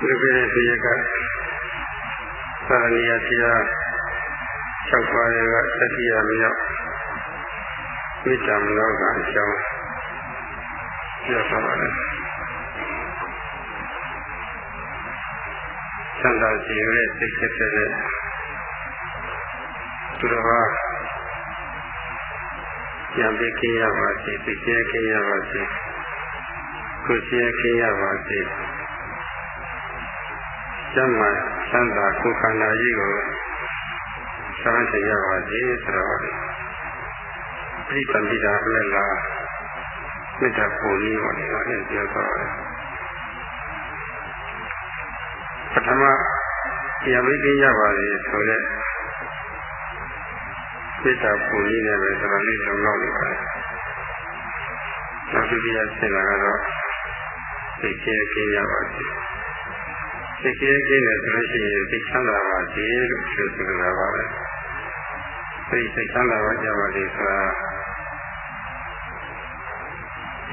ဒီကိရိတိယကသာရဏီယတရား၆ပါးကတတိယမြောက်မေတ္တာမနောကအကြောင်းပြောထားပါတယ်သံသာစီရဲ့စိတ်ဖြစ်တဲ့သူတော်ဟာကြံပေးခင်ရပါစေသိကျဲခင်ရပါစေကိုယ်ကျဲခင်ရပါစေ ကျမ်းမာသံသာကိုယ်ခန္ဓာကြီးကိုသာသရပါစေဆိုတော့ပြိပံပိတာအလက်လာမေတ္တာပုံကြီးပါလေအဲ့ဒီပြောတော့ပထမတရားမိတ်ရပါလေဆိုတဲ့မေတ္တာပုံကြီးနဲ့ပဲတော်တော်လေးလုံလောက်နေပါတယ်နောက်ဒုတိယဆင်လာကတော့သိကျဲကင်းရပါစေ သိကျဲကင်းတယ်ဆိုလို့ရှိရင်သိချမ်းသာပါစေလို့ပြောဆိုတာပါပဲသိစိတ်ချမ်းသာပါကြပါလေဆိုတာ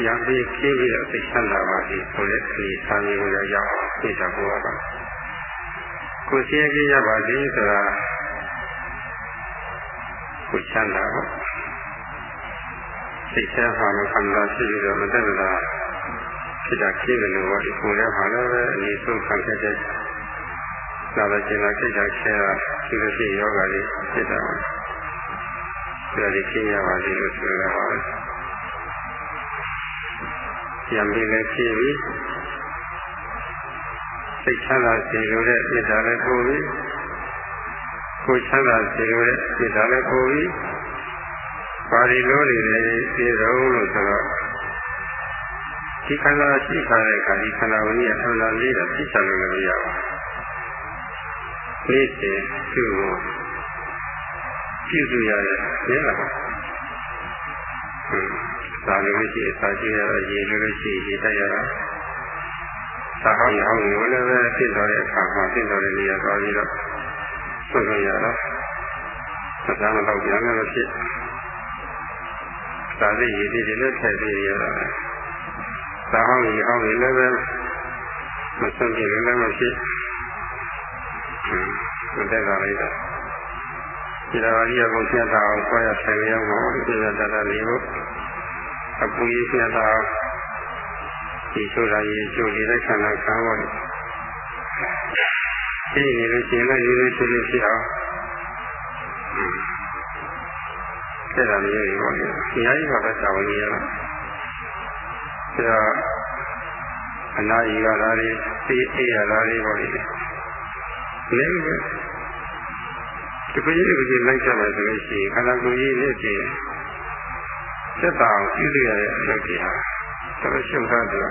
ရံပြီးခင်းပြီးတော့သိချမ်းသာပါစေဆိုတဲ့ဒီစာရင်းကိုရောက်အောင်သိတာပေါ်ပါကိုယ်ရှင်းကြရပါစေဆိုတာကိုချမ်းသာပေါ့စိတ်ထဲမှာမခံစားရှိပြီးတော့မသက်သာ ဖြစ်တာခင်းတယ်လို့ပေါ့ဒီကိုယ်ထဲမှာလည်းပဲအနည်းဆုံးခံခဲ့တဲ့သာဝကျင်လာစိတ်ဓာတ်ခဲတာဒီလိုရှိယောဂါလေးဖြစ်တာပါဒါဒီခင်းရပါစေလို့ဆိုတာပါပဲပြန်ပြီးလည်းဖြစ်ပြီးစိတ်ချမ်းသာစေလို့တဲ့မေတ္တာလည်းပို့ပြီးကိုချမ်းသာစေလို့တဲ့မေတ္တာလည်းပို့ပြီးပါရီလို့နေလေပြေတော့လို့ဆိုတော့ ဒီခန္ဓာရှိခါတဲ့အခါဒီခန္ဓာဝင်ရဲ့အမှန်လေးတော့သိချလို့လည်းမရပါဘူးနေ့စဉ်သူ့ကိုပြုစုရတဲ့နေလားဟုတ်ဒါလည်းရှိအစာရှိရတော့ရေလည်းရှိရေတိုက်ရတာသာဟောင်းရောင်းလို့လည်းပဲဖြစ်တော်တဲ့အခါမှာဖြစ်တော်တဲ့နေရာသွားပြီးတော့ဆွတ်ရတော့သတ်မှတော့ပြန်လည်းဖြစ်သာသိရည်တွေလည်းထည့်ပြီးရတာ သာဟောင်းရေဟောင်းတွေလည်းပဲမဆွတ်ပြလည်းမဖြစ်မတက်တာလိုက်တော့ဒီလိုအရိယဘုရားတာအောင်ဆွဲရဆိုင်ရအောင်ဒီလိုတတ်တာလေးကိုအပူကြီးပြတာဒီဆိုတာကြီးကျိုးနေတဲ့ခန္ဓာခံဖို့ဒီနေလို့ရှိရင်လည်းဒီလိုရှိလို့ရှိအောင်အဲ့ဒါမျိုးကြီးပေါ့လေ။ဒီအရေးပါပဲတာဝန်ကြီးရတော့။ ဒါအနာကြီးကလာတယ်သိအေးရလာတယ်ပေါ့လေ။လည်းပဲဒီကိုကြီးကိုကြီးလိုက်ကြမယ်ဆိုလို့ရှိရင်ခန္ဓာကိုယ်ကြီးနဲ့ကြည့်သက်တာအောင်ပြုလို့ရတဲ့အလုပ်တွေဟာတော်ရှုပ်ထားတယ်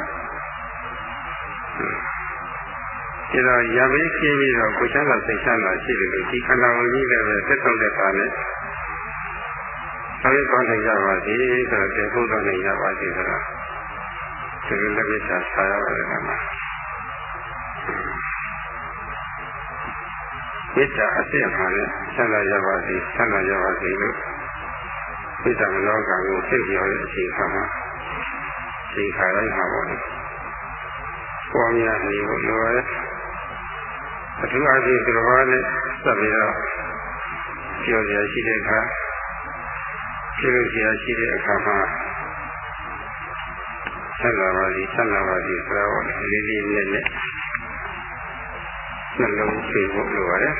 ဒီတော့ရမေးခင်းပြီးတော့ကိုချမ်းသာစိတ်ချမ်းသာရှိတယ်လို့ဒီခန္ဓာဝင်ကြီးလည်းပဲသက်ဆုံးတဲ့ပါနဲ့ဆောင်းကောင်းနိုင်ကြပါစေဆိုတော့ကျေဖို့တော်နိုင်ကြပါစေဆိုတာ ဒီလိုလက်မြတ်ဆာရပါတယ်ကွာမေတ္တာအစ်စ်မှာလည်းဆန္ဒရပါစေဆန္ဒရပါစေလို့မေတ္တာမနောကကိုသိပြောတဲ့အချိန်ခါမှာဒီခါတိုင်းမှာပေါ့လေပေါ်များနေလို့လိုရတယ်အထူးအဖြင့်ဒီလိုပါနဲ့စပ်ပြီးတော့ပြောရရှိတဲ့အခါပြုလို့ရရှိတဲ့အခါမှာ ဆက်လာပါလိဆက်လာပါလိဆိုတော့လေးလေးနဲ့နဲ့နှလုံးသွင်းဖို့လိုပါတယ်။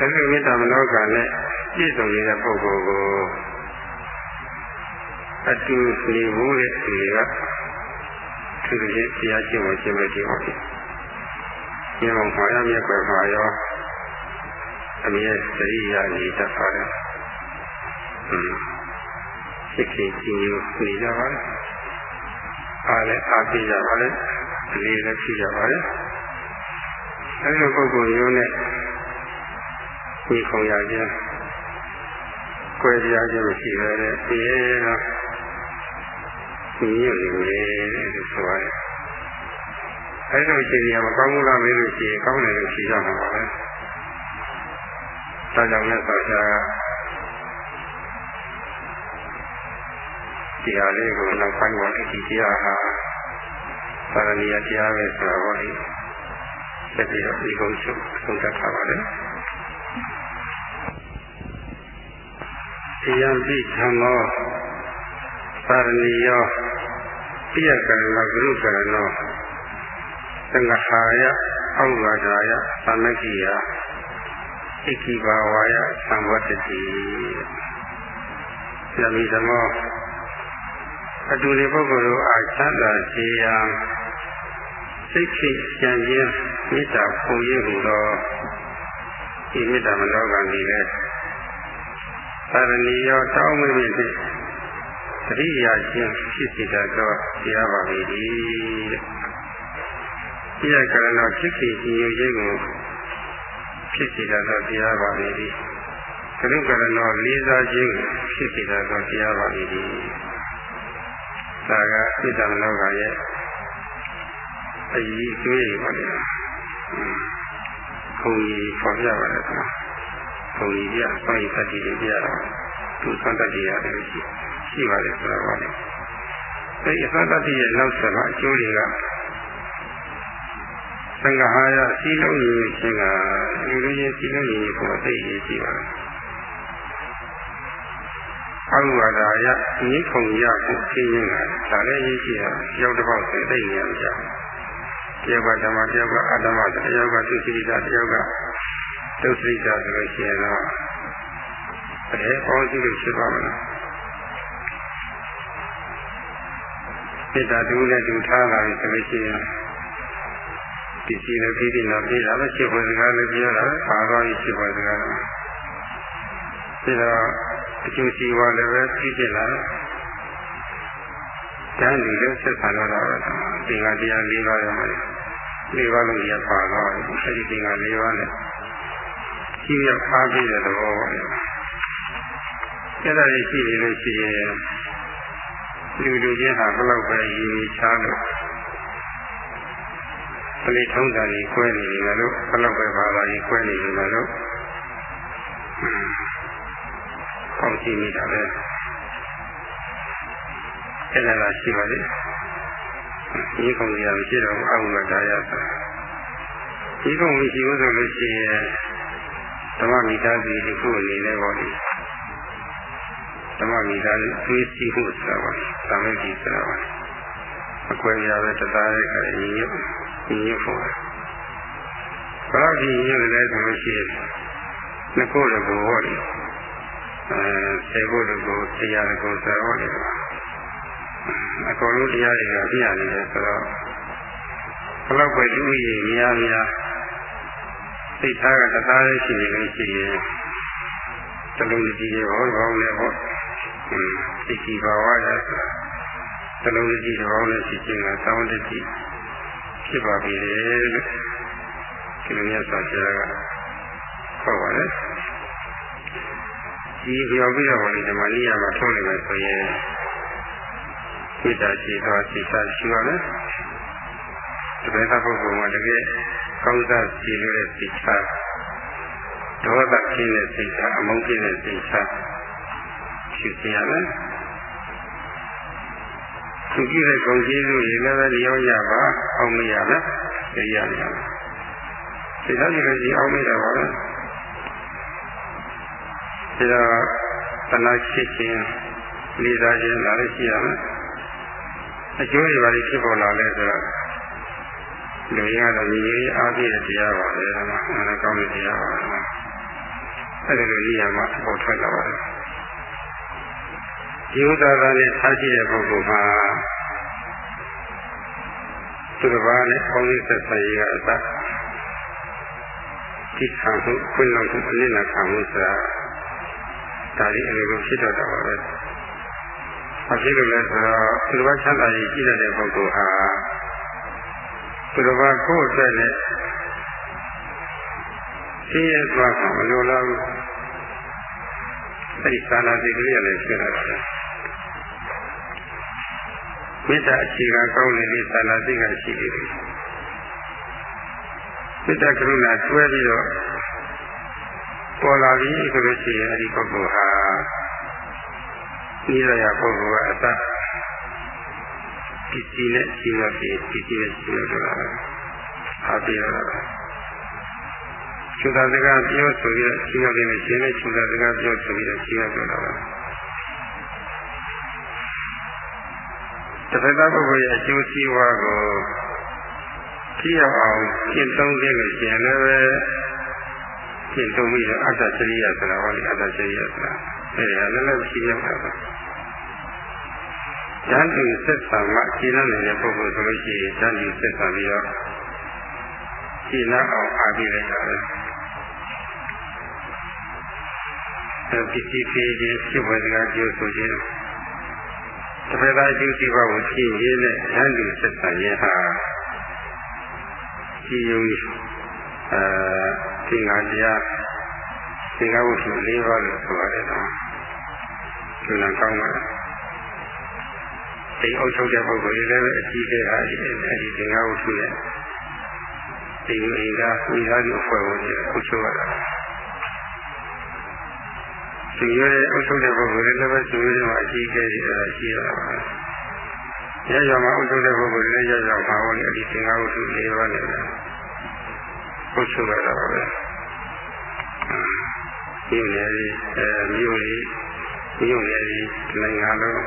အဲဒီမေတ္တာမနောကနဲ့ပြည့်စုံနေတဲ့ပုဂ္ဂိုလ်ကိုအတူနေဖို့တဲ့ဒီကသူကြီးတရားကျင့်ဖို့ကျင့်လို့ဒီပါပြီ။ဒီမှာမှာရမြတ်ပဲမှာရောအမြဲသတိရနေတတ်ပါတယ်။ဟွန်း စိတ်ကြီးကြီးနေကြပါလေ။အားလည်းအားပြကြပါလေ။ဒီလေးလည်းဖြစ်ကြပါလေ။အဲဒီလိုပုဂ္ဂိုလ်မျိုးနဲ့ဒီခုံရခြင်းကိုယ်တရားခြင်းမရှိပဲတဲ့ဒီရဲ့ကဒီရည်နေလို့ဆိုရတယ်။အဲဒီလိုရှိရင်မကောင်းဘူးလားမေးလို့ရှိရင်ကောင်းတယ်လို့ဖြေကြမှာပါပဲ။ဒါကြောင့်လည်းဆောရှာ တရားလေးကိုနောက်ပိုင်းမှာဒီတရားဟာပါရဏီယတရားပဲဆိုတာဟောဒီဆက်ပြီးတော့ဒီကုန်းချုပ်ဆုံးသက်ထားပါတယ်ယံပိဓမ္မောပါရဏီယောပိယကရဏဂရုကရဏောသံဃာယအောဝါဒာယသမကိယဣကိဘာဝါယသံဝတ္တိယမိဓမ္မော အတူဒီပုဂ္ဂိုလ်တို့အားချမ်းသာစေရန်စိတ်ဖြစ်ကြံခြင်းမေတ္တာပုံရိပ်ဟူသောဒီမေတ္တာမနောကံဒီလေသာရဏီယောတောင်းမိမိဖြင့်တတိယချင်းဖြစ်စေတတ်သောတရားပါပေ၏ဒီကရဏဖြစ်ဖြစ်ရှင်ယူခြင်းကိုဖြစ်စေတတ်သောတရားပါပေ၏ကရုကရဏလေးစားခြင်းဖြစ်စေတတ်သောတရားပါပေ၏ ဒါကစိတ္တမနောကရဲ့အကြီးအကျယ်ပါလေ။ဘုံကြီးပေါ်ပြပါတယ်ကွာ။ဘုံကြီးပြဆောင်းရည်တတိတွေပြတော့သူသံတတိရတယ်ရှိရှိပါတယ်ဆိုတော့ပါလေ။အဲဒီအသံတတိရဲ့နောက်ဆက်ကအကျိုးတွေကသံဃာရစီလုံးကြီးခြင်းကလူလူချင်းစီလုံးကြီးကိုအသိရေးရှိပါတယ်။ အဝါဒာယနိခုံရကိုသိရင်းကဒါလည်းရေးရှိတာရောက်တော့သိသိနေရကြတယောက်ကဓမ္မတယောက်ကအာဓမ္မတယောက်ကသုစိတာတယောက်ကဒုစိတာဆိုလို့ရှိရင်တော့အဲပေါင်းစုလို့ရှိပါမလားစိတ်ဓာတ်တူနဲ့တူထားလာပြီဆိုလို့ရှိရင်ဒီစီနဲ့ပြီးပြီးတော့ပြေးတာပဲရှိဖို့စကားလည်းပြောတာပါတော့ရှိဖို့စကားပြီးတော့ အကျိုးစီဝါလည်းပဲပြီးပြလာတန်းလူလည်းဆက်ဆံလာတော့ဒီကတရား၄ပါးရမှာ၄ပါးလုံးရပါတော့အဲဒီဒီက၄ပါးနဲ့ကြီးရဖားပြီးတဲ့သဘောပေါ့အဲ့ဒါကြီးရှိနေလို့ရှိရင်လူလူချင်းဟာဘယ်လောက်ပဲရည်ရည်ချားလို့ပလိထုံးတာကြီးကွဲနေတယ်လို့ဘယ်လောက်ပဲပါပါကြီးကွဲနေတယ်လို့ ပေါင်းကြည့်မိတာပဲအဲ့ဒါကရှိပါလေဒီကုံကြီးမရှိတော့အဟုမတရားရတာဒီကုံမရှိဘူးဆိုလို့ရှိရင်ဓမ္မမိသားစုဒီခုအနေနဲ့ပေါ့လေဓမ္မမိသားစုသွေးစီဖို့ဆိုတာပါသာမေကြီးဆိုတာပါအကွဲရပဲတသားရဲ့ကညီညွတ်ညီညွတ်ဖို့ဘာလို့ဒီညီညွတ်လဲဆိုလို့ရှိရင်နှစ်ခုလည်းကိုဟောတယ် အဲဆယ်ခုလည်းကိုတရားလည်းကိုဆယ်ဟောတယ်အကုန်လုံးတရားတွေကပြရနေတယ်ဆိုတော့ဘလောက်ပဲလူကြီးများများစိတ်ထားကတသားလေးရှိနေလို့ရှိရင်တလုံးကြီးတွေဟောကောင်းတယ်ဟောอืมစိတ်ကြီးပါဝါရဆိုတာတလုံးကြီးတစ်ပေါင်းနဲ့ရှိခြင်းကသောင်းတတိဖြစ်ပါပြီလေလို့ဒီလိုမျိုးဆိုကြတာကဟုတ်ပါလေ ဒီပြောပြီးတော့ဒီမှာနိယမှာထုံးနေမယ်ဆိုရင်စိတ်ဓာတ်ရှိသောစိတ်ဓာတ်ရှိပါမယ်တကယ်သာပုဂ္ဂိုလ်မှာတကယ်ကောင်းစားကြည့်လို့တဲ့စိတ်ဓာတ်ဒေါသဖြစ်တဲ့စိတ်ဓာတ်အမုန်းဖြစ်တဲ့စိတ်ဓာတ်ရှိကြရမယ်သူကြည့်တဲ့ဂုဏ်ကျေးဇူးတွေလည်းပဲလျောင်းရပါအောင်မရလားသိရရမယ်စိတ်ဓာတ်ကြီးလည်းဒီအောင်မရပါလား ဒါတော့တဏှာရှိခြင်းလေးစားခြင်းဒါလည်းရှိရမယ်အကျိုးတွေပါလိဖြစ်ပေါ်လာလဲဆိုတော့လူရင်းကတော့ညီကြီးအားပြည့်တဲ့တရားပါပဲဒါမှအမှန်ကောင်းတဲ့တရားပါပဲအဲ့ဒါလိုနေရာမှာပေါ်ထွက်လာပါတယ်ဒီဥဒ္ဒါသာနဲ့ထားရှိတဲ့ပုဂ္ဂိုလ်မှာသူတစ်ပါးနဲ့ပေါင်းစပ်ဆက်ဆံရေးကအစဒီခံမှုခွင့်လို့အနစ်နာခံမှုဆိုတာ ဒါလေးအလိုလိုဖြစ်တော့တာပါပဲ။အဖြစ်လို့လဲဆိုတော့သူတစ်ပါးချမ်းသာရေးကြည့်တဲ့ပုဂ္ဂိုလ်ဟာသူတစ်ပါးကိုယ့်အတွက်နဲ့ရှင်းရသွားမှာမလိုလားဘူး။အဲဒီသာနာတိကလေးလည်းဖြစ်လာတယ်။မေတ္တာအခြေခံကောင်းတဲ့ဒီသာနာတိကရှိနေတယ်။မေတ္တာကရုဏာတွဲပြီးတော့ ပေါ်လာပြီဆိုလို့ရှိရင်အဲဒီပုဂ္ဂိုလ်ဟာနိရယပုဂ္ဂိုလ်ကအတ္တဒီစ္စည်းနဲ့ရှိရောက်ပြီးပစ္စည်းနဲ့ရှိရောက်တော့အားပြရတာကျူတာစကားပြောဆိုပြီးရှိရောက်နေတဲ့ရှင်နဲ့ကျူတာစကားပြောဆိုပြီးရှိရောက်တော့တာတစ်ဖက်သားပုဂ္ဂိုလ်ရဲ့အကျိုးစီးပွားကိုကြည့်ရအောင်ရှင်းသုံးခြင်းလို့ရှင်လည်းပဲ ရှင်းသုံးပြီးတော့အတ္တစရိယဆိုတာဟောလေအတ္တစရိယဆိုတာအဲဒီဟာလည်းလည်းရှိရမှာပါဓာတ်တူဆက်ဆံမှရှင်းနေတဲ့ပုဂ္ဂိုလ်ဆိုလို့ရှိရင်ဓာတ်တူဆက်ဆံပြီးတော့ရှင်းအောင်အားပေးလိုက်တာပဲပစ္စည်းဖြည့်ခြင်းဖြစ်ပေါ်စကားပြောဆိုခြင်းတစ်ဖက်သားအကျိုးစီးပွားကိုဖြည့်ရင်းနဲ့ဓာတ်တူဆက်ဆံခြင်းဟာကြည်ယုံအဲ သင်္ဃာတရားသင်္ဃာဝတ္ထု၄ပါးလို့ဆိုရတယ်နော်ဒီလိုကောင်းပါလားဒီအုပ်ချုပ်တဲ့ပုဂ္ဂိုလ်တွေလည်းအကြီးအကဲအားဒီအဲဒီသင်္ဃာဝတ္ထုနဲ့ဒီအိမ်ကမိသားစုအဖွဲ့ဝင်တွေအုပ်ချုပ်ရတာဒီရတဲ့အုပ်ချုပ်တဲ့ပုဂ္ဂိုလ်တွေလည်းပဲဒီရတဲ့အကြီးအကဲတွေအဲရှိရတာပါရရမှာအုပ်ချုပ်တဲ့ပုဂ္ဂိုလ်တွေလည်းရရမှာဟောလေအဒီသင်္ဃာဝတ္ထု၄ပါးနဲ့အု ပ်ချုပ်ရတာပါပဲဒီနေရာအဲမြို့ကြီးမြို့နယ်ကြီးနိုင်ငံလုံး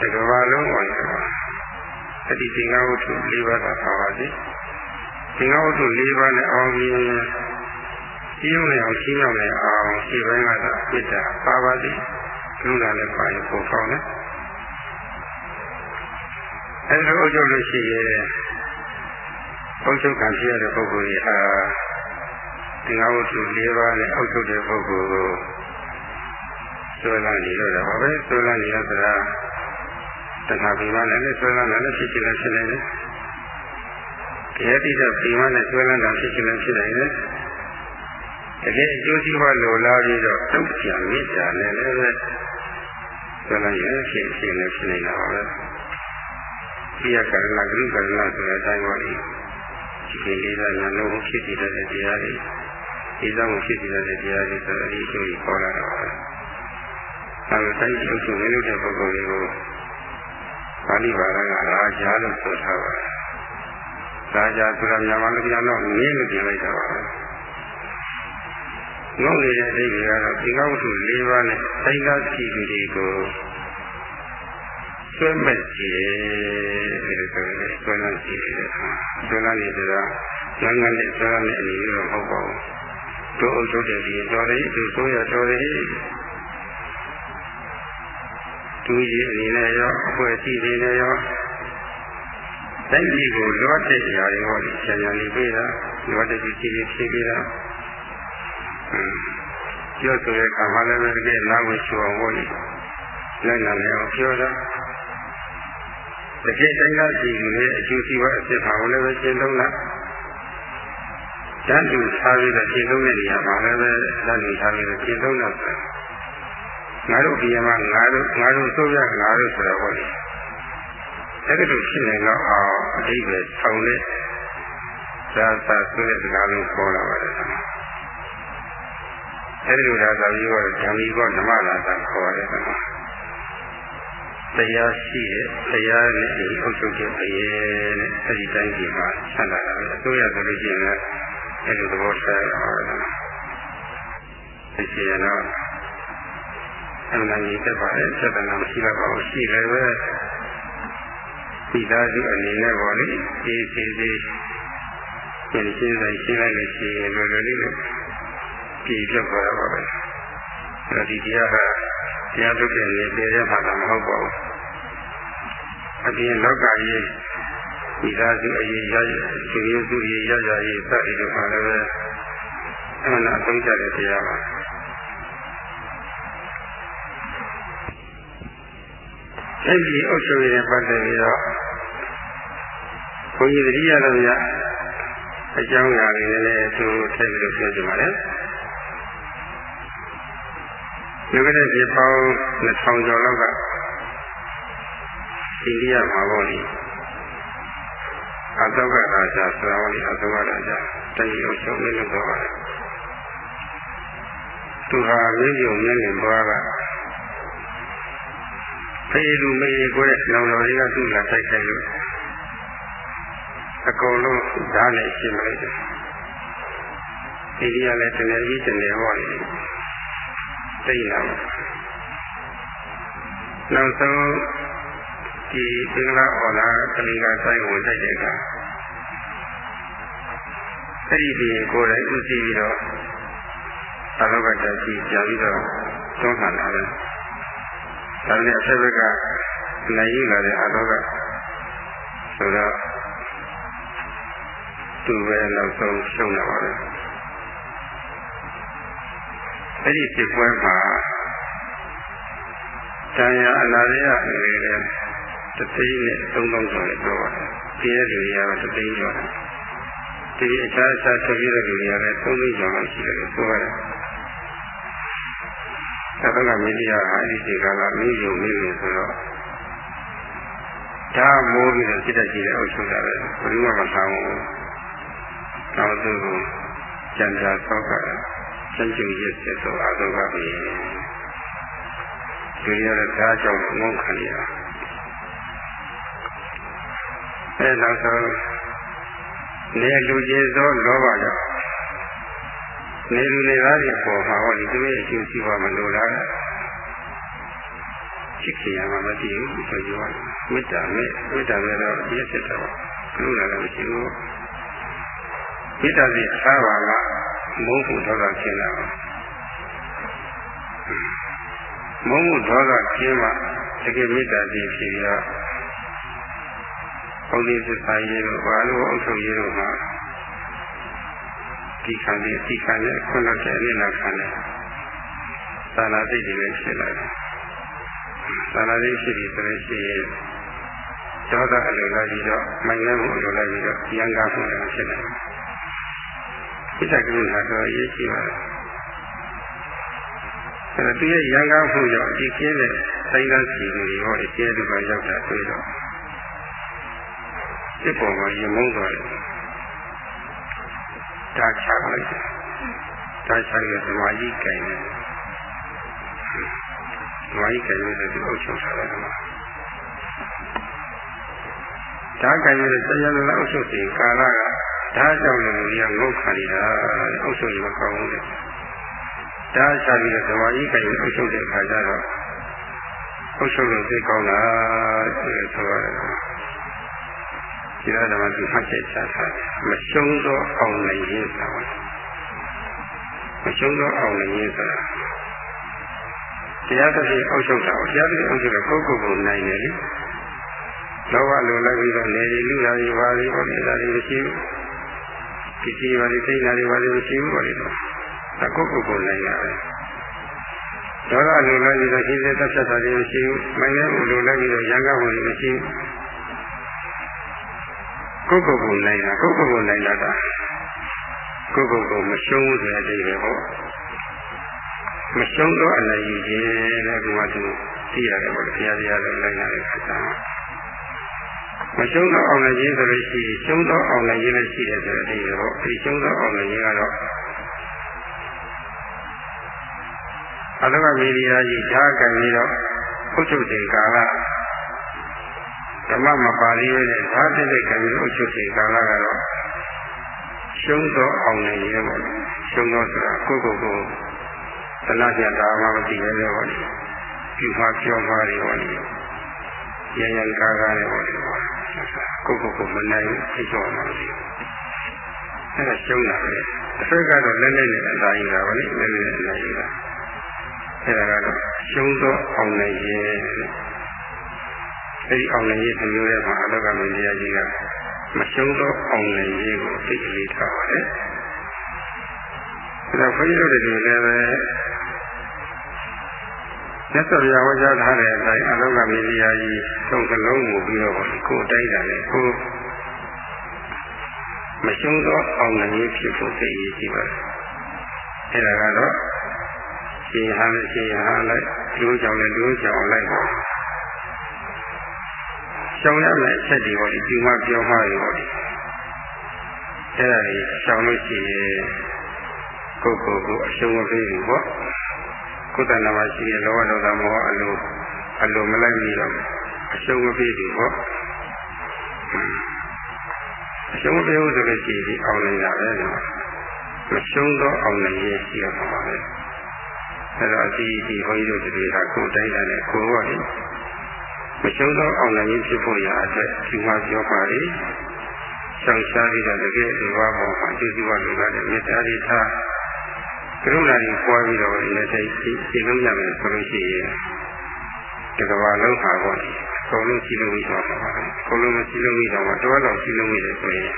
တကဘာလုံးဝင်တာအဒီသင်္ဃဝတ္ထု၄ပါးသာပါပါစေသင်္ဃဝတ္ထု၄ပါးနဲ့အောင်မြင်ရှင်းရအောင်ရှင်းရမယ်အောင်ဒီဘက်ကသာပြစ်တာပါပါစေလူလာလည်းပါရင်ပိုကောင်းတယ်အဲလိုအုပ်ချုပ်လို့ရှိရင် အုပ်ချုပ်ခံဖြစ်ရတဲ့ပုဂ္ဂိုလ်ကြီးဟာဒီငါဝတ္ထု၄ပါးနဲ့အုပ်ချုပ်တဲ့ပုဂ္ဂိုလ်ကိုဆွဲလာနေတော့တာပါပဲဆွဲလာနေရတာတခါဒီမှာလည်းဆွဲလာတယ်ဖြစ်ချင်လည်းဖြစ်နေတယ်ဒီအတိတ်ဒီမှာလည်းဆွဲလာတာဖြစ်ချင်လည်းဖြစ်နေတယ်တကယ်အကျိုးစီးပွားလိုလားပြီးတော့တုတ်ပြန်မိတာနဲ့လည်းပဲဆွဲလာရင်ဖြစ်ဖြစ်လည်းဖြစ်နေတာပါပဲဒီကကရဏဂရုကရဏဆိုတဲ့အတိုင်းပါလေ ဒီလေးကညာလုံးဖြစ်တည်တဲ့တရားတွေဒီကြောင့်ဖြစ်တည်တဲ့တရားတွေဆိုတော့ဒီအကျိုးကြီးပေါ်လာတာပါအဲဒါတိုင်းအုပ်ချုပ်နေလို့တဲ့ပုဂ္ဂိုလ်တွေကိုပါဠိဘာသာကရာဇာလို့ဆိုထားပါတယ်ရာဇာဆိုတာမြန်မာလူပြန်တော့ငင်းလို့ပြင်လိုက်တာပါငုံနေတဲ့အဓိပ္ပာယ်ကတော့ဒီကောက်ထု၄ပါးနဲ့တိုင်းသားစီသူတွေကို ဆွဲမဲ့ကြည့်တယ်လို့ဆိုတယ်ဆွဲမဲ့ကြည့်တယ်ဆွဲလာနေဆိုတာငန်းငန်းနဲ့ဆွဲလာနေအနေနဲ့တော့မဟုတ်ပါဘူးတို့အုပ်ချုပ်တဲ့ဒီတော်ရည်သူဆိုရတော်ရည်သူကြီးအနေနဲ့ရောအဖွဲ့အစည်းတွေနဲ့ရောတိုင်းပြည်ကိုလောတဲ့နေရာတွေဟောဒီဆရာညာနေပေးတာလောတဲ့ကြီးကြီးဖြည့်ပေးတာပြောဆိုတဲ့အခါမှာလည်းပဲတကယ်နားဝင်ရှုအောင်ဟောဒီလိုက်နာလည်းအောင်ပြောတာ တကယ်တိုင်းသားပြည်ကိုလည်းအကျိုးစီးပွားအဖြစ်ပါလို့လည်းပဲရှင်းလုံးလားတန်းတူထားပြီးတော့ရှင်းလုံးတဲ့နေရာမှာလည်းပဲတန်းတူထားပြီးတော့ရှင်းလုံးတော့ငါတို့ဒီမှာငါတို့ငါတို့ဆိုရငါတို့ဆိုတော့ဟောဒီအဲ့ဒီလိုဖြစ်နေတော့အောင်အတိတ်ပဲဆောင်းတဲ့သာသာဆိုတဲ့စကားလုံးပေါ်လာပါတယ်အဲ့ဒီလိုသာသာပြီးတော့ဓမ္မီကောဓမ္မလာသာခေါ်ရတယ်ကွာ တရားရှိတဲ့တရားနဲ့ဒီအုပ်ချုပ်တဲ့ဘယေနဲ့အဲ့ဒီတိုင်းကြီးမှာဆက်လာတာပဲအစိုးရဆိုလို့ရှိရင်လည်းအဲ့လိုသဘောဆက်ရအောင်ဒီစီရတော့အမှန်ကြီးတက်ပါတယ်စက်တနာမရှိတော့ပါဘူးရှိလည်းပဲဒီသားစုအနေနဲ့ပေါ့လေဒီစီစီပြန်ရှင်းဆိုင်ရှင်းလိုက်လို့ရှိရင်လွယ်လွယ်လေးနဲ့ပြည်ပြတ်သွားတာပါပဲအဲဒီတရားက တရားထုတ်တဲ့နေပြည်ရမှာတော့မဟုတ်ပါဘူးအပြင်လောကကြီးဒီသားစုအရေးရရရှင်ရစုရေးရရရေးစသည်တို့မှာလည်းအမှန်အသုံးချတဲ့တရားပါအဲ့ဒီအုပ်ချုပ်ရေးပတ်သက်ပြီးတော့ဘုန်းကြီးတတိယတော်ရအကြောင်းအရာတွေလည်းသူထည့်ပြီးပြောကြပါလေ။ ဒီကနေ့ဒီပေါင်း2000ကျော်လောက်ကအိန္ဒိယမှာပေါ့လေအသောကရာဇာဆိုတာဟောလေအသောကရာဇာတိုင်းရုပ်ချုပ်နေလို့ပြောပါတယ်။သူဟာမင်းကြီးကိုမျက်မြင်ပွားကဖေးလူမေးကိုတဲ့လောင်တော်တွေကသူ့လာတိုက်ခိုက်လို့အကုန်လုံးဓာတ်နဲ့ရှင်းလိုက်တယ်ဒီကြီးကလည်းတကယ်ကြီးတကယ်ဟောတယ် သိလာပါနောက်ဆုံးဒီသင်္ကလာအော်လာကလေးကဆိုင်ဝင်တိုက်တဲ့အခါအဲ့ဒီဒီကိုယ်တိုင်ဥသိပြီးတော့အလောကတည်းကကြာပြီးတော့သွန်းခံလာတယ်။ဒါနဲ့အဆက်ဘက်ကနိုင်ရလာတဲ့အလောကဆိုတော့သူပဲနောက်ဆုံးရှုံးလာပါပဲ။ အဲ့ဒီစစ်ပွဲမှာတန်ရာအလာရရနေလေတသိန်းနဲ့သုံးသောကျော်လည်းပြောပါတယ်။ဒီရဲ့လူတွေကတော့တသိန်းကျော်တယ်။ဒီအခြားအခြားထွက်ပြေးတဲ့လူတွေကလည်းသုံးသိန်းကျော်လောက်ရှိတယ်လို့ဆိုပါတယ်။သဗ္ဗကမင်းတရားဟာအဲ့ဒီကလာမင်းယုံမင်းရင်ဆိုတော့ဒါမိုးပြီးတော့စိတ်တကြည်တဲ့အုပ်ချုပ်တာပဲဘယ်သူမှမဆောင်ဘူး။နောက်သူကိုကြံကြသောက စံကျုံရစ်တဲ့ဆိုအသောကပဲ။ဒီရတဲ့ဓာတ်ကြောင့်ငုံခံရတာ။အဲနောက်ဆုံးနေလူကြီးသောလောဘကြောင့်နေလူနေသားတွေပေါ်မှာဟောဒီသူရဲ့အကျိုးရှိပါမလို့လားချစ်ခင်ရမှာမသိဘူးဆိုကြပါမေတ္တာမဲ့မေတ္တာမဲ့တော့ဒီအဖြစ်တော့လူလာလည်းမရှိဘူးမေတ္တာစီအားပါက မုန်းဖို့ဒေါသရှင်းလာပါမုန်းမှုဒေါသရှင်းမှတကယ်မေတ္တာစီဖြစ်ပြီးတော့ဘုန်းကြီးသစ္စာရေးတို့ဘာလို့အုပ်ချုပ်ရေးတို့မှာဒီခံလေးဒီခံလေးခုနကအနည်းနာခံလေးသာနာစိတ်တွေလည်းဖြစ်လာတယ်သာနာစိတ်ဖြစ်ပြီးဆိုလို့ရှိရင်ဒေါသအလိုလိုက်ပြီးတော့မိုင်နှမှုအလိုလိုက်ပြီးတော့ရံကားမှုလည်းဖြစ်တယ် ဣတကရုဏာတော့အရေးကြီးပါတယ်အဲသူရဲ့ရံကားမှုကြောင့်ဒီကျင်းတဲ့တိုင်းသားစီတွေဟောအကျဲတူပါရောက်တာတွေ့တော့စိတ်ပေါ်မှာရင်မုန်းသွားတယ်တာချလိုက်တယ်တာချရသမာကြီးကင်တယ်သမာကြီးကင်လို့ဆိုသူအုပ်ချုပ်ထားတယ်မှာဓာကင်ရတဲ့တရားလုံးအုပ်ချုပ်တဲ့ကာလက ဓာကြောင့်လည်းလူကြီးကငုတ်ခံနေတာအုပ်ချုပ်ရမကောင်းဘူးလေဓာချပြီးတော့သမာကြီးကင်အုပ်ချုပ်တဲ့အခါကျတော့အုပ်ချုပ်လို့သိကောင်းတာဆိုဆိုရတယ်ဒီရဓမ္မသူမှတ်ချက်ချထားမရှုံးသောအောင်နိုင်ရေးဆိုတာမရှုံးသောအောင်နိုင်ရေးဆိုတာတရားသဖြင့်အောက်ချုပ်တာကိုတရားသဖြင့်အောက်ချုပ်တော့ကိုယ့်ကိုယ်ကိုနိုင်တယ်လေလောဘလိုလိုက်ပြီးတော့နေရလူရာတွေပါလေဟောနေတာတွေမရှိဘူး ပစ္စည်းပါလေသိနာတွေပါလေမရှိဘူးပါလေတော့ဒါကိုယ့်ကိုယ်ကိုနိုင်တာပဲဒေါသလိုလိုက်ပြီးတော့ရှင်းတဲ့သက်သက်တာတွေမရှိဘူးမိုင်းလည်းလိုလိုက်ပြီးတော့ရံကားဖို့မရှိဘူးကိုယ့်ကိုယ်ကိုနိုင်တာကိုယ့်ကိုယ်ကိုနိုင်တာကိုယ့်ကိုယ်ကိုမရှုံးဘူးဆိုတဲ့အဓိပ္ပာယ်ပေါ့မရှုံးတော့အနိုင်ယူခြင်းတဲ့ဒီမှာသူသိရတယ်ပေါ့ဘုရားတရားလည်းလိုက်လာတဲ့အခါကျ မရှုံးတော့အောင်နိုင်ခြင်းဆိုလို့ရှိရင်ရှုံးတော့အောင်နိုင်ခြင်းလည်းရှိတယ်ဆိုတဲ့အဓိပ္ပာယ်ပေါ့ဒီရှုံးတော့အောင်နိုင်ခြင်းကတော့အလောကမီဒီယာကြီးဓာတ်ကံပြီးတော့အုပ်ချုပ်တဲ့ကာလဓမ္မမပါဠိရဲ့ဓာတ်တဲ့ကံပြီးအုပ်ချုပ်တဲ့ကာလကတော့ရှုံးတော့အောင်နိုင်ရဲ့ပေါ့ရှုံးတော့ဆိုတာကိုယ့်ကိုယ်ကိုသနာပြတာမှမသိရဲပေါ့ဒီပြုမှပြောမှတွေပေါ့ဒီ ရရကားကားတွေပေါ့ဒီကိုယ့်ကိုယ်ကိုမနိုင်သိချောမှမသိဘူးအဲ့ဒါရှုံးတာပဲတစ်ဖက်ကတော့လက်နဲ့နဲ့အသာကြီးတာပါလေလက်နဲ့နဲ့အသာကြီးတာအဲ့ဒါကတော့ရှုံးတော့အောင်နိုင်ရဲ့အဲဒီအောင်နိုင်ရေးမျိုးရဲ့မှာအလောကမင်းတရားကြီးကမရှုံးတော့အောင်နိုင်ရေးကိုသိအလေးထားပါတယ်။ဒါခွင့်ရတဲ့ဒီလည်းပဲ မြတ်စွာဘုရားဟောကြားထားတဲ့အတိုင်းအလောကမင်းတရားကြီးသုံးကလုံးကိုပြီးတော့ကိုယ်တိုင်းတာလေကိုမရှုံးတော့အောင်နိုင်ရေးဖြစ်ဖို့သိရရှိပါတယ်။အဲဒါကတော့ရှင်ဟန်ရှင်ဟန်လိုက်လူကြောင့်လည်းလူကြောင့်လိုက်ပါရှောင်ရမယ့်အချက်တွေပေါ့ဒီဒီမှာပြောမှတွေပေါ့ဒီအဲ့ဒါကြီးရှောင်လို့ရှိရင်ကိုယ်ကိုယ်ကိုအရှုံးမပေးဘူးပေါ့ ကိုယ်တဏ္ဍာမရှိတဲ့လောဘဒေါသမောဟအလိုအလိုမလိုက်ပြီးတော့အရှုံးမပေးဘူးပေါ့အရှုံးမပေးဘူးဆိုလို့ရှိရင်အောင်နေတာပဲဒီမှာမရှုံးတော့အောင်နေရင်ရှိရမှာပါပဲအဲတော့ဒီဒီဘုန်းကြီးတို့တွေကကိုယ်တိုင်းတယ်ကိုယ်ဟောတယ်မရှုံးတော့အောင်နိုင်ဖြစ်ဖို့ရအတွက်ဒီမှာပြောပါလေဆောင်ရှားပြီးတော့တကယ်ဒီဘဝပေါ်မှာအကျိုးပြုရလို့လည်းမေတ္တာတွေထား ကရုဏာကြီးပွားပြီးတော့လက်ထိပ်ရှင်းလုံးရမယ်ဆိုလို့ရှိရင်ဒီကဘာလုံးဟာပေါ့အကုန်လုံးရှိလို့ပြီးတော့ပါပဲအကုန်လုံးမရှိလို့ပြီးတော့တော့တော့ရှိလို့ပြီးတယ်ဆိုရင်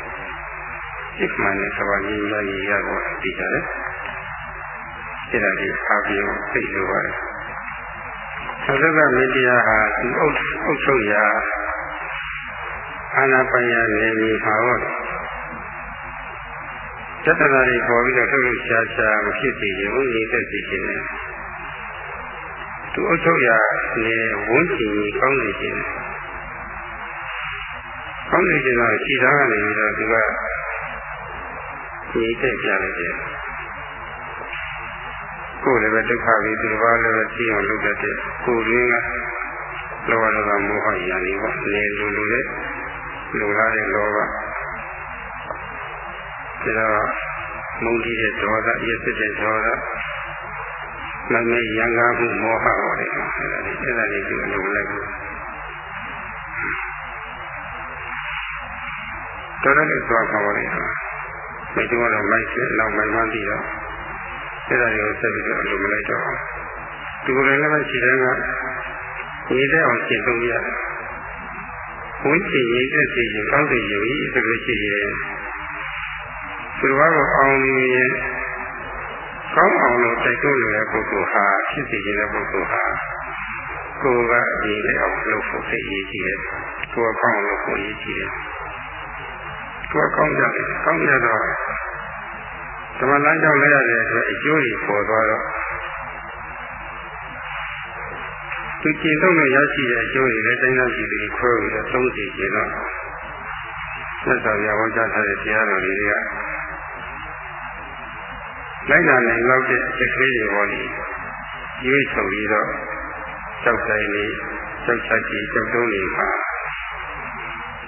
စိတ်မှန်တဲ့ကဘာကြီးရည်ရတော့တည်ကြတယ်အဲ့ဒါကြီးအားပြီးသိလို့ပါတယ်သဒ္ဒကမေတ္တာဟာဒီအုပ်အုပ်ချုပ်ရာအာနာပညာနေပြီမှာတော့စ တ္တနာတွေပေါ်ပြီးတော့ထုတ်လို့ရှားရှားမဖြစ်စေရင်ဥညီသက်စေခြင်းနဲ့သူအုပ်ချုပ်ရာနေဝန်းကျင်ကြီးကောင်းနေခြင်းကောင်းနေခြင်းတော့ရှိသားကနေပြီးတော့သူကညီသက်ပြလိုက်တယ်ကိုယ်လည်းပဲဒုက္ခပြီးသူတစ်ပါးလည်းပဲသိအောင်လုပ်တတ်တဲ့ကိုယ်ရင်းကလောဘဒေါသမောဟရာနေပေါ့နေလူလူတဲ့လူလာတဲ့လောဘ ဒါတော့မုန်းကြီးတဲ့ဒေါသရစ်စစ်တဲ့ဒေါသမမေရံကားမှုမောဟပေါ့လေအဲ့ဒါလေးအဲ့ဒါလေးသူအလုံးလိုက်ဘူးတော်တော်လေးသွားခေါ်ပါလိမ့်မယ်။မိတ်ကတော့မိုက်ဆွဲနောက်မိုက်မှန်းပြီးတော့အဲ့ဒါတွေကိုဆက်ပြီးတော့အလိုမလိုက်တော့ဒီလိုလည်းပဲရှိတယ်ကနေတဲ့အောင်ရှင်းသုံးရတယ်ဝိချင်ရည်တဲ့စီရင်ကောင်းတဲ့ယူကြီးဆိုလို့ရှိရင် သူတော်ကိုအောင်ရင်ကောင်းအောင်လို့တိုက်တွန်းနေတဲ့ပုဂ္ဂိုလ်ဟာဖြစ်စီခြင်းတဲ့ပုဂ္ဂိုလ်ဟာကိုယ်ကရည်တဲ့အောင်လုပ်ဖို့သိရည်ကြီးတယ်ကိုယ်ကောင်းအောင်လုပ်ဖို့ရည်ကြီးတယ်ကိုယ်ကောင်းကြတယ်ကောင်းကြတော့ဓမ္မလမ်းကြောင်းလဲရတဲ့အတွက်အကျိုးကြီးပေါ်သွားတော့သူကျင့်သုံးလို့ရရှိတဲ့အကျိုးတွေလည်းတိုင်းသားရှိပြီးခွဲပြီးတော့သုံးစီကျင်တော့သက်တော်ရဟောကြားထားတဲ့တရားတော်တွေက လိုက်လာနိုင်လောက်တဲ့အချက်ကလေးတွေပေါ်နေရွေးဆုံပြီးတော့ကြောက်တိုင်းလေးကြောက်ချက်ကြီးကြောက်တုံးတွေမှာ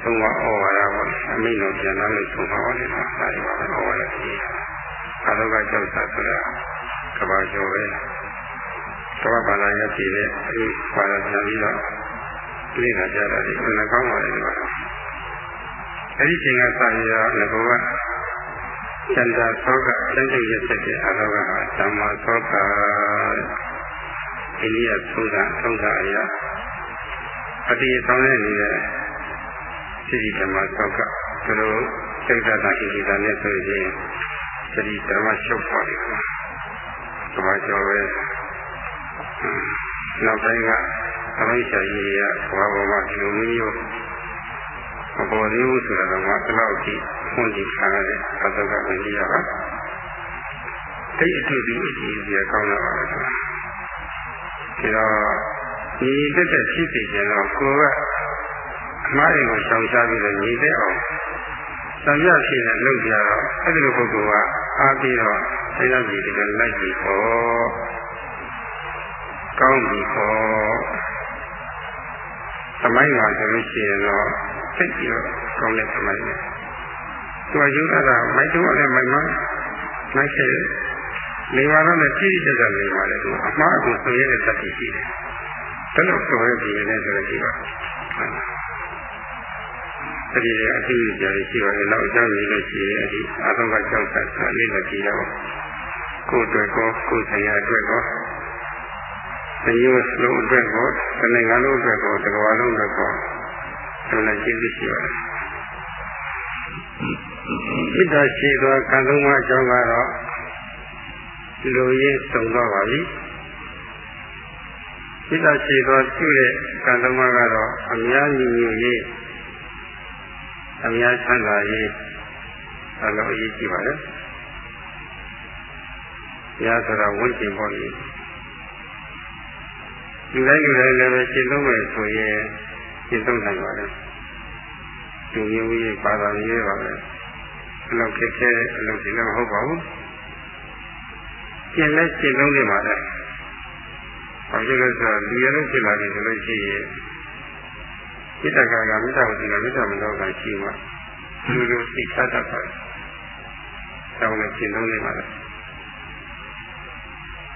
သုံးပါဩဝါဒပေါ့အမိန့်တော်ပြန်လာလို့သုံးပါဩဝါဒပါဒါတွေပါပဲဩဝါဒကြီးအလောကကြောက်တာဆိုတာကဘာကျော်ပဲကဘာပါလာရပြည့်တဲ့အဲဒီပါလာပြန်ပြီးတော့လေ့လာကြတာဒီအနကောင်းပါလေဒီမှာအဲဒီချိန်ကစပြီးတော့ငကောက စန္ဒာသောကစံကြည့်ရတဲ့အာလောကဟာဓမ္မသောကအိန္ဒိယသုဒ္ဓသုဒ္ဓအရာအတိအဆောင်နဲ့နေတဲ့စိတ္တဓမ္မသောကသူတို့စိတ်ဓာတ်ဣတိတာနဲ့ဆိုရင်သတိဓမ္မရှုပ်ပါတယ်။သဘာကျော်ပဲ။နောက်ပိုင်းကအမိစ္ဆာကြီးကဘဝပေါ်မှာဒီလိုမျိုး မပေါ်သေးဘူးဆိုတာတော့ဘယ်လောက်ကြည့်ဖွင့်ကြည့်ခံရတဲ့အသုကဝင်ကြည့်ရပါ။တိတ်အထူးပြီးအကြည့်ရကောင်းတော့ပါလား။ဒီတော့ညီတက်တဲ့ဖြစ်စီခြင်းတော့ကိုယ်ကအမှားတွေကိုရှောင်ရှားပြီးတော့ညီတဲ့အောင်သံဃာရှိတဲ့လုပ်ကြတော့အဲ့ဒီလိုပုဂ္ဂိုလ်ကအားပြီးတော့တရားကြီးတွေကလိုက်ပြီးတော့ကောင်းပြီတော့သမိုင်းပါဆိုလို့ရှိရင်တော့ သိပြီးတော့ကောင်းတဲ့သမိုင်းပဲသူကယူတာကမိုက်တော့လည်းမိုက်မှမိုက်ခဲ့နေပါတော့လည်းပြည့်ပြည့်စုံနေပါလေသူအမှားအကူဆိုရတဲ့သတိရှိတယ်ဒါလို့ဆိုရပြီးနေဆိုတော့ဒီပါတတိယအသိဉာဏ်ရှိပါတယ်နောက်အကြောင်းရင်းလို့ရှိရင်အဒီအသုံးကကြောက်တာဆိုလေးလည်းကြည့်တော့ကိုယ်အတွက်ကောကိုယ်ဆရာအတွက်ကောတမျိုးလုံးအတွက်ကောတဏှာလုံးအတွက်ကောတကဘာလုံးအတွက်ကော ဒါလည်းကြည့်သိရှိပါတယ်ဣဒ္ဓရှိသောကံသုံးပါးအကြောင်းကတော့လူရင်းစုံတော့ပါပြီဣဒ္ဓရှိသောပြုတဲ့ကံသုံးပါးကတော့အများကြီးညူရေးအများချမ်းသာရေးအလုံးအရေးကြီးပါလေ။ညာဆိုတာဝိကျင်ပေါ်နေလူတိုင်းလူတိုင်းလည်းပဲရှင်းသုံးမယ်ဆိုရင် ရှင်းသုံးနိုင်ပါလေ။လူမျိုးရေးပါတာရေးပါပဲ။အလုပ်ခက်ခဲအလုပ်ကြီးလည်းမဟုတ်ပါဘူး။ရှင်းလဲရှင်းသုံးနေပါလေ။။ဘာဖြစ်လို့ဆိုတော့လူရလို့ဖြစ်လာပြီဆိုလို့ရှိရင်မေတ္တာကကမေတ္တာဝစီကမေတ္တာမနောကရှိမှလူလူသိချတတ်ပါတယ်။တောင်းလို့ရှင်းသုံးနေပါလား။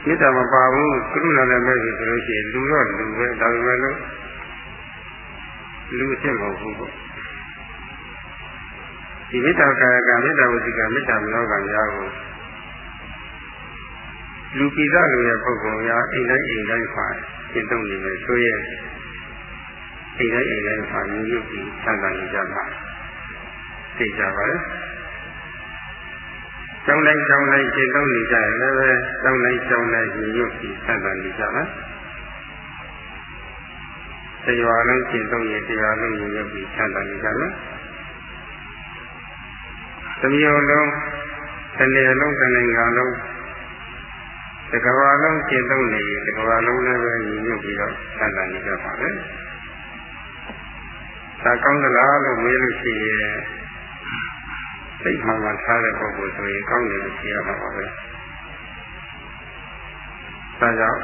မေတ္တာမပါဘူးကရုဏာလည်းမဲ့ပြီဆိုလို့ရှိရင်လူတော့လူပဲဒါပေမဲ့လို့ လူအစ်မဟုတ်ဘူးပေါ့။ဒီမေတ္တာကာယကမေတ္တာဝစီကမေတ္တာမနောကများကိုလူပိသလူရဲ့ပုဂ္ဂိုလ်များအိမ်တိုင်းအိမ်တိုင်းပါရှင်းသုံးနေမယ်ဆိုရဲ့အိမ်တိုင်းအိမ်တိုင်းပါမြည်ရုပ်ပြီးသံဃာနေကြမှာသိကြပါလေကျောင်းတိုင်းကျောင်းတိုင်းရှင်းသုံးနေကြရင်လည်းပဲကျောင်းတိုင်းကျောင်းတိုင်းမြည်ရုပ်ပြီးသံဃာနေကြမှာ တရားလုံးရှင်းသုံးရင်တရားလုံးမြည်ရုပ်ပြီးသံဃာနေကြမှာသမီးလုံးတစ်နေ့လုံးတစ်နိုင်ငံလုံးတကဘာလုံးရှင်းသုံးနေရင်တကဘာလုံးလည်းပဲညီညွတ်ပြီးတော့သံဃာနေကြပါလေ။ဒါကောင်းသလားလို့မေးလို့ရှိရင်စိတ်မှန်မှန်ထားတဲ့ပုဂ္ဂိုလ်ဆိုရင်ကောင်းတယ်လို့ဖြေရမှာပါပဲ။ဒါကြောင့်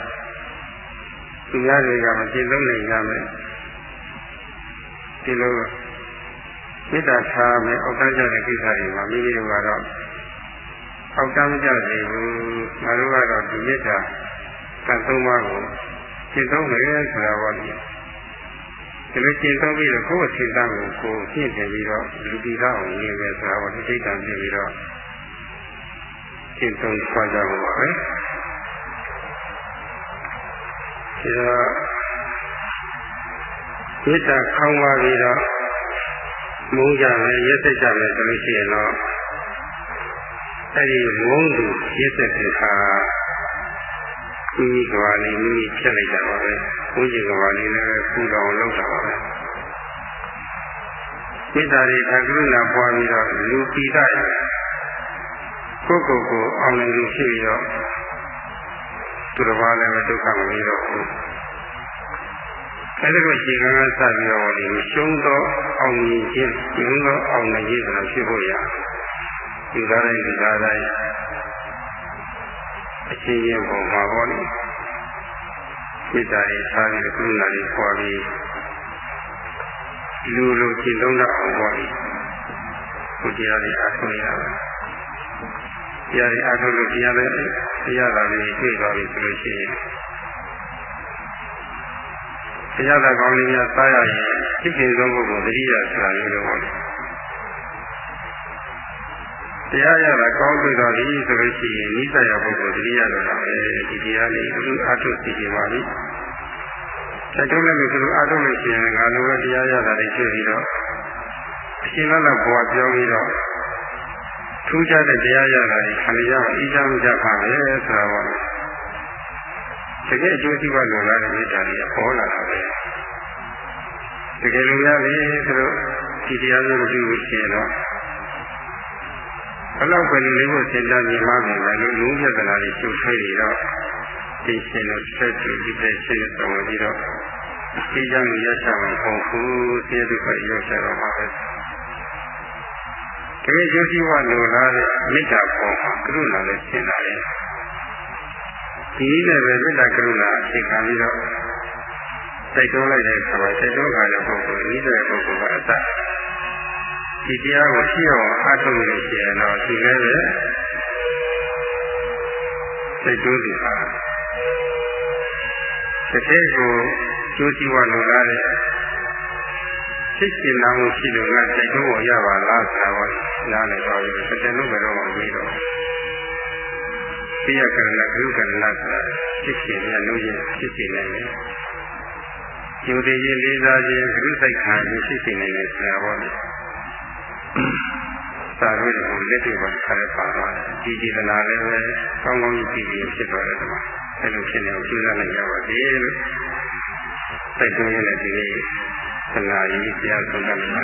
သူများတွေကမရှင်းသုံးနိုင်ကြမယ်။ဒီလိုမေတ္တာထားမယ်အောက်တန်းကြတဲ့ကိစ္စတွေမှာမိမိတို့ကတော့အောက်တန်းမကြစေဘူးငါတို့ကတော့ဒီမေတ္တာကံသုံးပါးကိုရှင်းသုံးမယ်ဆိုတာပေါ့လေဒီလိုရှင်းသုံးပြီးတော့ကိုယ့်အချိန်သားကိုကိုယ်ဖြည့်တယ်ပြီးတော့လူပိသားအောင်နေမယ်ဆိုတာပေါ့ဒီစိတ်တံပြပြီးတော့ရှင်းသုံးခွာကြမှာပါပဲ ဒီတော့မေတ္တာခေါင်းပါပြီးတော့မုန်းကြမယ်ရက်စက်ကြမယ်ဆိုလို့ရှိရင်တော့အဲ့ဒီမုန်းသူရက်စက်တဲ့ခါမိမိကဘာလေးမိမိဖြတ်လိုက်တာပါပဲဘုန်းကြီးကဘာလေးလည်းပူတော်လောက်တာပါပဲမေတ္တာတွေအကရုဏာပွားပြီးတော့လူပိတရကိုယ့်ကိုယ်ကိုအောင်နိုင်လို့ရှိပြီးတော့ သူတစ်ပါးလည်းဒုက္ခမပြီးတော့ဘူးအဲဒီလိုခြေကံကစပြီးတော့ဒီရှုံးသောအောင်မြင်ခြင်းရှုံးသောအောင်နိုင်ခြင်းဆိုတာဖြစ်ဖို့ရဒီသားတိုင်းဒီသားတိုင်းအချင်းချင်းပုံမှာပေါ့လေစိတ်ဓာတ်ရေးထားပြီးကုဏာလေးပွားပြီးလူလိုရှင်းသုံးတတ်အောင်ပေါ့လေကိုတရားလေးအားထုတ်ရတာ တရားလေးအားထုတ်လို့တရားလေးတရားသာလေးတွေ့သွားပြီဆိုလို့ရှိရင်တရားသာကောင်းလေးများစားရရင်ဖြစ်ခင်ဆုံးပုဂ္ဂိုလ်တတိယဆိုတာမျိုးလိုပေါ့တရားရတာကောင်းတွေ့တော်ပြီဆိုလို့ရှိရင်နိစ္စရပုဂ္ဂိုလ်တတိယလိုတာပဲဒီတရားလေးအခုအထုသိကြပါလိမ့်ဆက်တုံးလည်းမရှိဘူးအထုလို့ရှိရင်ငါလိုပဲတရားရတာလေးဖြစ်ပြီးတော့အရှင်လတ်ဘဝပြောပြီးတော့ ထူးခြားတဲ့တရားရတာလေးခံရအောင်အီးချမ်းကြပါပဲဆိုတာပေါ့တကယ်အကျိုးရှိပါလို့လားမေတ္တာလေးပေါ်လာတာပဲတကယ်လို့ရပြီဆိုတော့ဒီတရားမျိုးမရှိဘူးရှင်တော့ဘလောက်ပဲလေးကိုစဉ်းစားမြင်မှမြင်မယ်လို့လူပြဿနာတွေရှုပ်ထွေးနေတော့ဒီရှင်တို့ဆက်ကြည့်ဒီတဲ့ရှင်တော်ပြီးတော့ဒီကြောင့်ရချမှာပုံဖူးသေဒုက္ခရောက်ချတော့မှာပဲ တကယ်ကျိုးရှိဝလို့လားတဲ့မေတ္တာပေါ်မှာကရုဏာနဲ့ရှင်းလာတယ်ဒီနည်းနဲ့ပဲမေတ္တာကရုဏာအခြေခံပြီးတော့တိုက်တွန်းလိုက်တဲ့အခါမှာတိုက်တွန်းခါတဲ့ပုဂ္ဂိုလ်ဤတဲ့ပုဂ္ဂိုလ်ကအတ္တဒီတရားကိုရှိအောင်အားထုတ်လို့ရှိရင်တော့ဒီလည်းပဲတိုက်တွန်းသူဟာတကယ်ကိုကျိုးစီးပွားလိုလားတဲ့ စိတ်ရှင်းနာမှုရှိလို့ငါတိုက်တွန်းဖို့ရပါလားဆိုတာကိုနားလည်ပါပြီတကယ်လို့ဘယ်တော့မှမပြီးတော့သိရကရဏဂရုကရဏဆိုတာဖြစ်ရှင်ရလို့ရင်ဖြစ်ရှင်နိုင်တယ်ကျိုးသေးခြင်းလေးစားခြင်းဂရုစိုက်ခံခြင်းဖြစ်ရှင်နိုင်တယ်ဆိုတာပေါ့လေသာရုပ်ကိုလက်တွေ့ပါခါရပါတော့ဒီဒီသနာလည်းပဲကောင်းကောင်းကြည့်ကြည့်ဖြစ်သွားတယ်ကွာအဲလိုဖြစ်နေအောင်ကြိုးစားနိုင်ကြပါစေလို့တိုက်တွန်းရတဲ့ဒီနေ့ သနာကြီးတရားဆုံးတာပါ